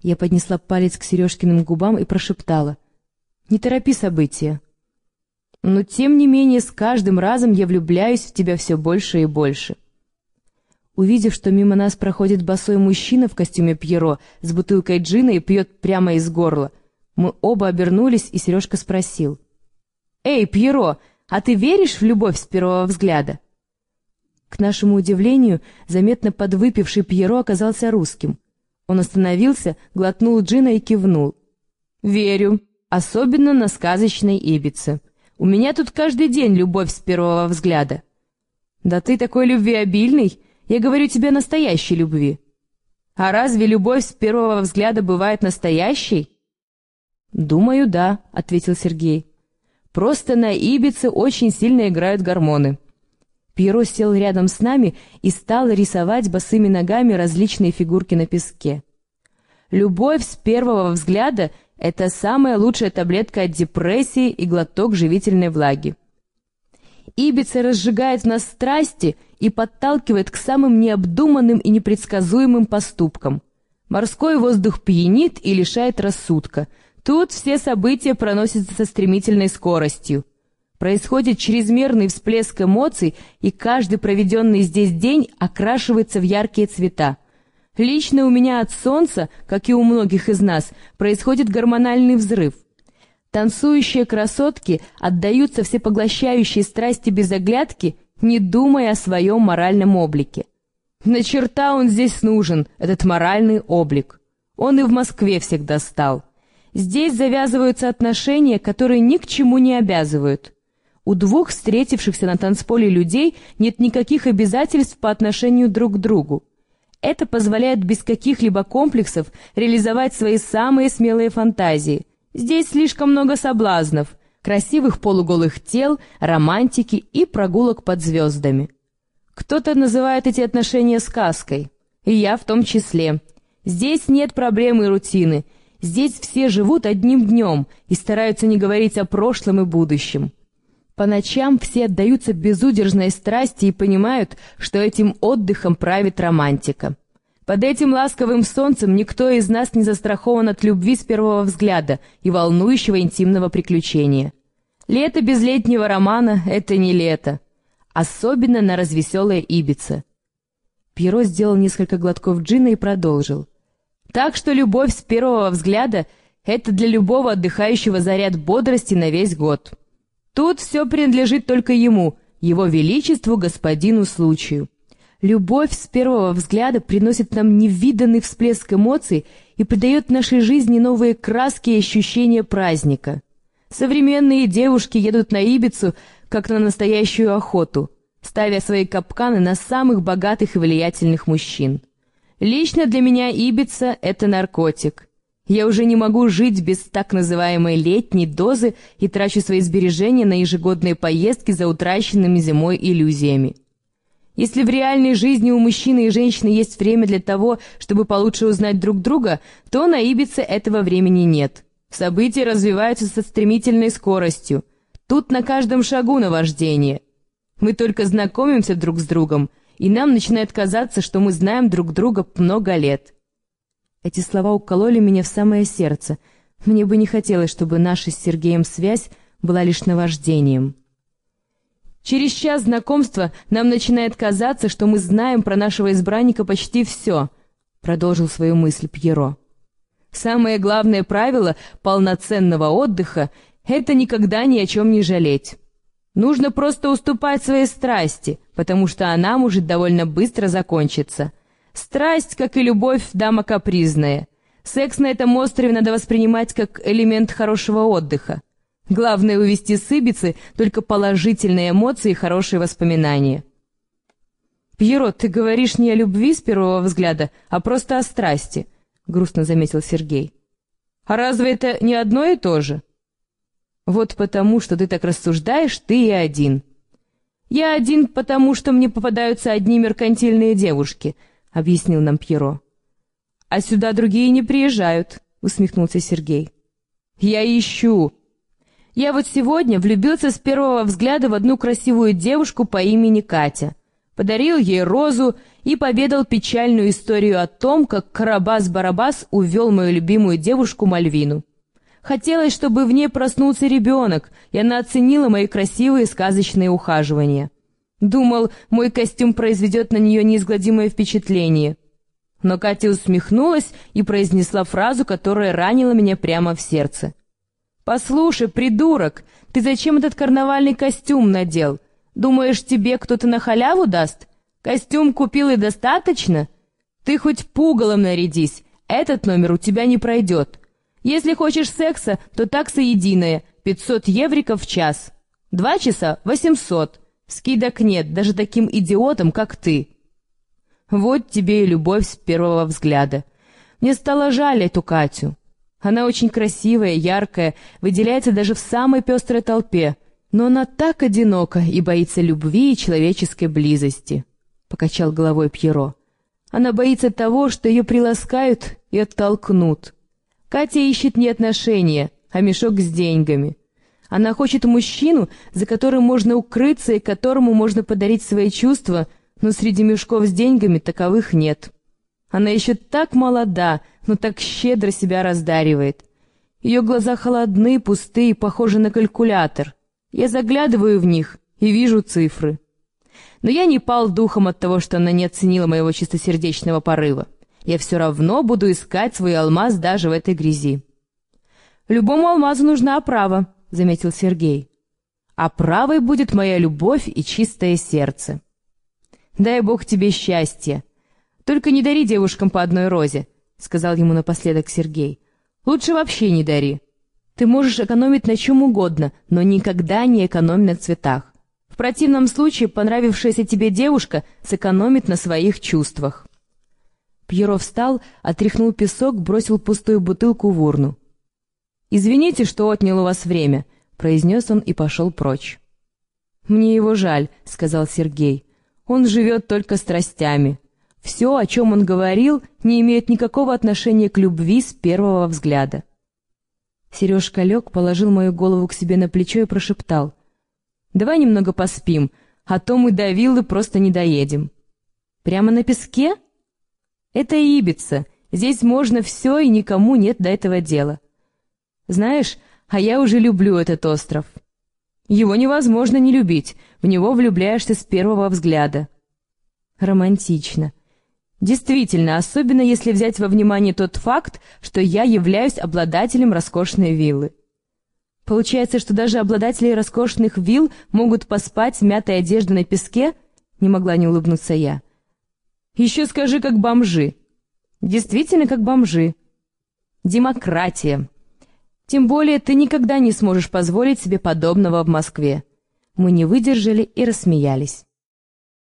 Я поднесла палец к Сережкиным губам и прошептала. «Не торопи события». «Но тем не менее с каждым разом я влюбляюсь в тебя все больше и больше». Увидев, что мимо нас проходит босой мужчина в костюме Пьеро с бутылкой джина и пьет прямо из горла, мы оба обернулись, и Сережка спросил. «Эй, Пьеро, а ты веришь в любовь с первого взгляда?» К нашему удивлению, заметно подвыпивший Пьеро оказался русским. Он остановился, глотнул джина и кивнул. «Верю, особенно на сказочной Ибице. У меня тут каждый день любовь с первого взгляда». «Да ты такой любвеобильный, я говорю тебе настоящей любви». «А разве любовь с первого взгляда бывает настоящей?» «Думаю, да», — ответил Сергей. «Просто на Ибице очень сильно играют гормоны». Пьеро сел рядом с нами и стал рисовать босыми ногами различные фигурки на песке. Любовь с первого взгляда — это самая лучшая таблетка от депрессии и глоток живительной влаги. Ибица разжигает в нас страсти и подталкивает к самым необдуманным и непредсказуемым поступкам. Морской воздух пьянит и лишает рассудка. Тут все события проносятся со стремительной скоростью. Происходит чрезмерный всплеск эмоций, и каждый проведенный здесь день окрашивается в яркие цвета. Лично у меня от солнца, как и у многих из нас, происходит гормональный взрыв. Танцующие красотки отдаются всепоглощающей страсти без оглядки, не думая о своем моральном облике. На черта он здесь нужен, этот моральный облик. Он и в Москве всегда стал. Здесь завязываются отношения, которые ни к чему не обязывают. У двух встретившихся на танцполе людей нет никаких обязательств по отношению друг к другу. Это позволяет без каких-либо комплексов реализовать свои самые смелые фантазии. Здесь слишком много соблазнов, красивых полуголых тел, романтики и прогулок под звездами. Кто-то называет эти отношения сказкой, и я в том числе. Здесь нет проблемы и рутины, здесь все живут одним днем и стараются не говорить о прошлом и будущем. По ночам все отдаются безудержной страсти и понимают, что этим отдыхом правит романтика. Под этим ласковым солнцем никто из нас не застрахован от любви с первого взгляда и волнующего интимного приключения. Лето без летнего романа — это не лето. Особенно на развеселое Ибице. Пьеро сделал несколько глотков джина и продолжил. Так что любовь с первого взгляда — это для любого отдыхающего заряд бодрости на весь год. Тут все принадлежит только ему, его величеству, господину случаю. Любовь с первого взгляда приносит нам невиданный всплеск эмоций и придает нашей жизни новые краски и ощущения праздника. Современные девушки едут на Ибицу, как на настоящую охоту, ставя свои капканы на самых богатых и влиятельных мужчин. Лично для меня Ибица — это наркотик. Я уже не могу жить без так называемой летней дозы и трачу свои сбережения на ежегодные поездки за утраченными зимой иллюзиями. Если в реальной жизни у мужчины и женщины есть время для того, чтобы получше узнать друг друга, то на Ибице этого времени нет. События развиваются со стремительной скоростью. Тут на каждом шагу наваждение. Мы только знакомимся друг с другом, и нам начинает казаться, что мы знаем друг друга много лет. Эти слова укололи меня в самое сердце. Мне бы не хотелось, чтобы наша с Сергеем связь была лишь наваждением. Через час знакомства нам начинает казаться, что мы знаем про нашего избранника почти все, продолжил свою мысль Пьеро. Самое главное правило полноценного отдыха — это никогда ни о чем не жалеть. Нужно просто уступать своей страсти, потому что она может довольно быстро закончиться. Страсть, как и любовь, дама капризная. Секс на этом острове надо воспринимать как элемент хорошего отдыха. Главное увести с Ибицы только положительные эмоции и хорошие воспоминания. «Пьеро, ты говоришь не о любви с первого взгляда, а просто о страсти», — грустно заметил Сергей. «А разве это не одно и то же?» «Вот потому, что ты так рассуждаешь, ты и один». «Я один, потому что мне попадаются одни меркантильные девушки», — объяснил нам Пьеро. «А сюда другие не приезжают», — усмехнулся Сергей. «Я ищу. Я вот сегодня влюбился с первого взгляда в одну красивую девушку по имени Катя. Подарил ей розу и поведал печальную историю о том, как Карабас-Барабас увел мою любимую девушку Мальвину. Хотелось, чтобы в ней проснулся ребенок, и она оценила мои красивые сказочные ухаживания. Думал, мой костюм произведет на нее неизгладимое впечатление. Но Катя усмехнулась и произнесла фразу, которая ранила меня прямо в сердце. «Послушай, придурок, ты зачем этот карнавальный костюм надел? Думаешь, тебе кто-то на халяву даст? Костюм купил и достаточно? Ты хоть пугалом нарядись, этот номер у тебя не пройдет. Если хочешь секса, то такса единая, 500 евриков в час. Два часа — 800. Скидок нет, даже таким идиотам, как ты. Вот тебе и любовь с первого взгляда. Мне стало жаль эту Катю. Она очень красивая, яркая, выделяется даже в самой пестрой толпе, но она так одинока и боится любви и человеческой близости. Покачал головой Пьеро. Она боится того, что ее приласкают и оттолкнут. Катя ищет не отношения, а мешок с деньгами. Она хочет мужчину, за которым можно укрыться и которому можно подарить свои чувства, но среди мешков с деньгами таковых нет. Она еще так молода, но так щедро себя раздаривает. Ее глаза холодны, пустые, похожи на калькулятор. Я заглядываю в них и вижу цифры. Но я не пал духом от того, что она не оценила моего чистосердечного порыва я все равно буду искать свой алмаз даже в этой грязи. «Любому алмазу нужна оправа», — заметил Сергей. «Оправой будет моя любовь и чистое сердце». «Дай Бог тебе счастья. Только не дари девушкам по одной розе», — сказал ему напоследок Сергей. «Лучше вообще не дари. Ты можешь экономить на чем угодно, но никогда не экономь на цветах. В противном случае понравившаяся тебе девушка сэкономит на своих чувствах». Пьеро встал, отряхнул песок, бросил пустую бутылку в урну. «Извините, что отнял у вас время», — произнес он и пошел прочь. «Мне его жаль», — сказал Сергей. «Он живет только страстями. Все, о чем он говорил, не имеет никакого отношения к любви с первого взгляда». Сережка лег, положил мою голову к себе на плечо и прошептал. «Давай немного поспим, а то мы до виллы просто не доедем». «Прямо на песке?» Это Ибица. Здесь можно все, и никому нет до этого дела. Знаешь, а я уже люблю этот остров. Его невозможно не любить, в него влюбляешься с первого взгляда. Романтично. Действительно, особенно если взять во внимание тот факт, что я являюсь обладателем роскошной виллы. Получается, что даже обладатели роскошных вилл могут поспать в мятой одежде на песке? Не могла не улыбнуться я. Еще скажи, как бомжи. Действительно, как бомжи. Демократия. Тем более ты никогда не сможешь позволить себе подобного в Москве. Мы не выдержали и рассмеялись.